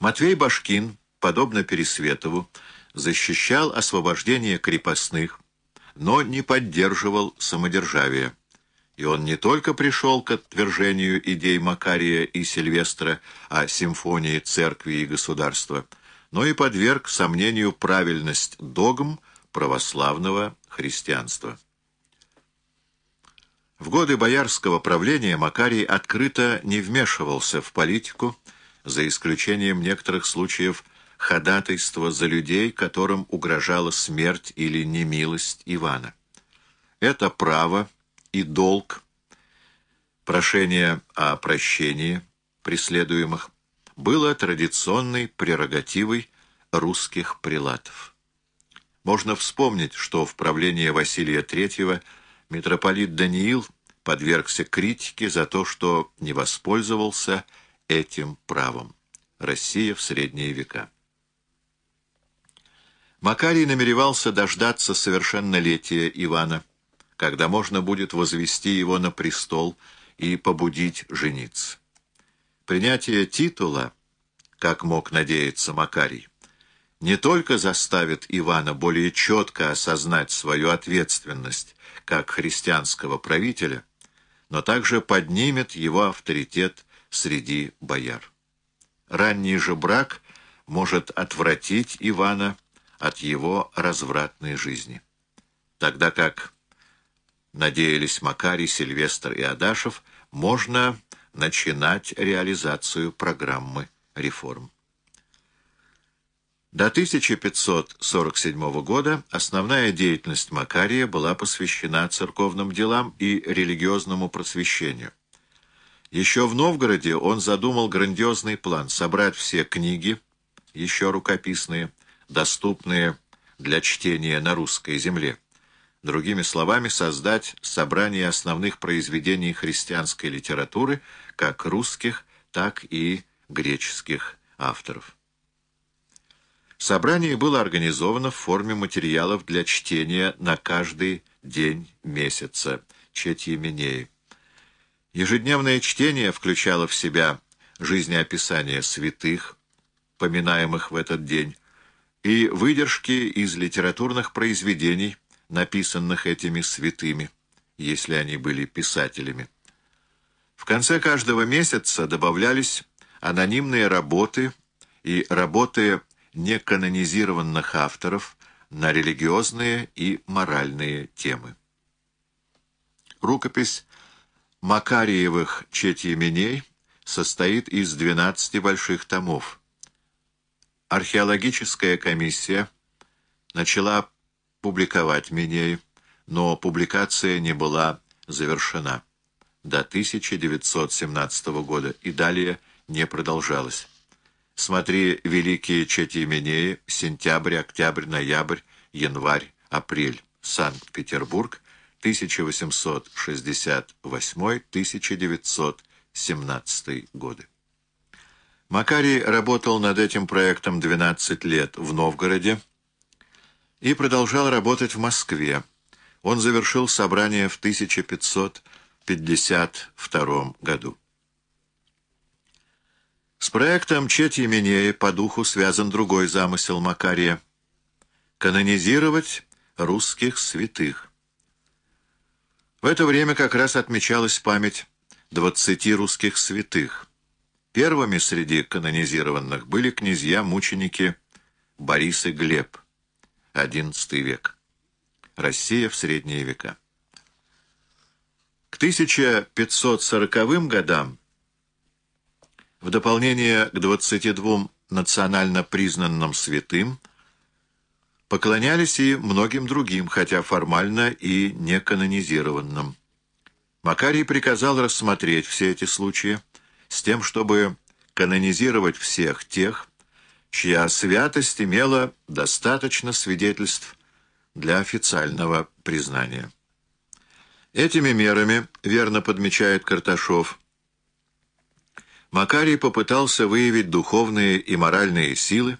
Матвей Башкин, подобно Пересветову, защищал освобождение крепостных, но не поддерживал самодержавие. И он не только пришел к отвержению идей Макария и Сильвестра о симфонии церкви и государства, но и подверг сомнению правильность догм православного христианства. В годы боярского правления Макарий открыто не вмешивался в политику, за исключением некоторых случаев ходатайства за людей, которым угрожала смерть или немилость Ивана. Это право и долг, прошение о прощении преследуемых, было традиционной прерогативой русских прилатов. Можно вспомнить, что в правлении Василия III митрополит Даниил подвергся критике за то, что не воспользовался этим правом. Россия в средние века. Макарий намеревался дождаться совершеннолетия Ивана, когда можно будет возвести его на престол и побудить жениться. Принятие титула, как мог надеяться Макарий, не только заставит Ивана более четко осознать свою ответственность как христианского правителя, но также поднимет его авторитет среди бояр. Ранний же брак может отвратить Ивана от его развратной жизни. Тогда как, надеялись Макарий, Сильвестр и Адашев, можно начинать реализацию программы реформ. До 1547 года основная деятельность Макария была посвящена церковным делам и религиозному просвещению. Еще в Новгороде он задумал грандиозный план собрать все книги, еще рукописные, доступные для чтения на русской земле. Другими словами, создать собрание основных произведений христианской литературы, как русских, так и греческих авторов. Собрание было организовано в форме материалов для чтения на каждый день месяца, Четьеменеи. Ежедневное чтение включало в себя жизнеописание святых, поминаемых в этот день, и выдержки из литературных произведений, написанных этими святыми, если они были писателями. В конце каждого месяца добавлялись анонимные работы и работы неканонизированных авторов на религиозные и моральные темы. Рукопись Макариевых четьеменей состоит из 12 больших томов. Археологическая комиссия начала публиковать Миней, но публикация не была завершена до 1917 года и далее не продолжалась. Смотри «Великие Четьеменеи», сентябрь, октябрь, ноябрь, январь, апрель, Санкт-Петербург, 1868-1917 годы. Макарий работал над этим проектом 12 лет в Новгороде и продолжал работать в Москве. Он завершил собрание в 1552 году. С проектом Четьи Минея по духу связан другой замысел Макария — канонизировать русских святых. В это время как раз отмечалась память двадцати русских святых. Первыми среди канонизированных были князья-мученики Борис и Глеб, XI век. Россия в средние века. К 1540 годам, в дополнение к 22 национально признанным святым, поклонялись и многим другим, хотя формально и не канонизированным. Макарий приказал рассмотреть все эти случаи с тем, чтобы канонизировать всех тех, чья святость имела достаточно свидетельств для официального признания. Этими мерами, верно подмечает Карташов, Макарий попытался выявить духовные и моральные силы,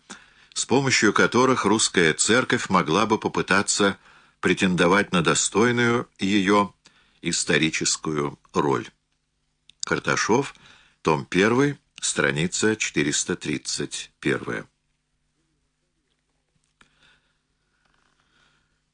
с помощью которых русская церковь могла бы попытаться претендовать на достойную ее историческую роль. Карташов, том 1, Страница 431.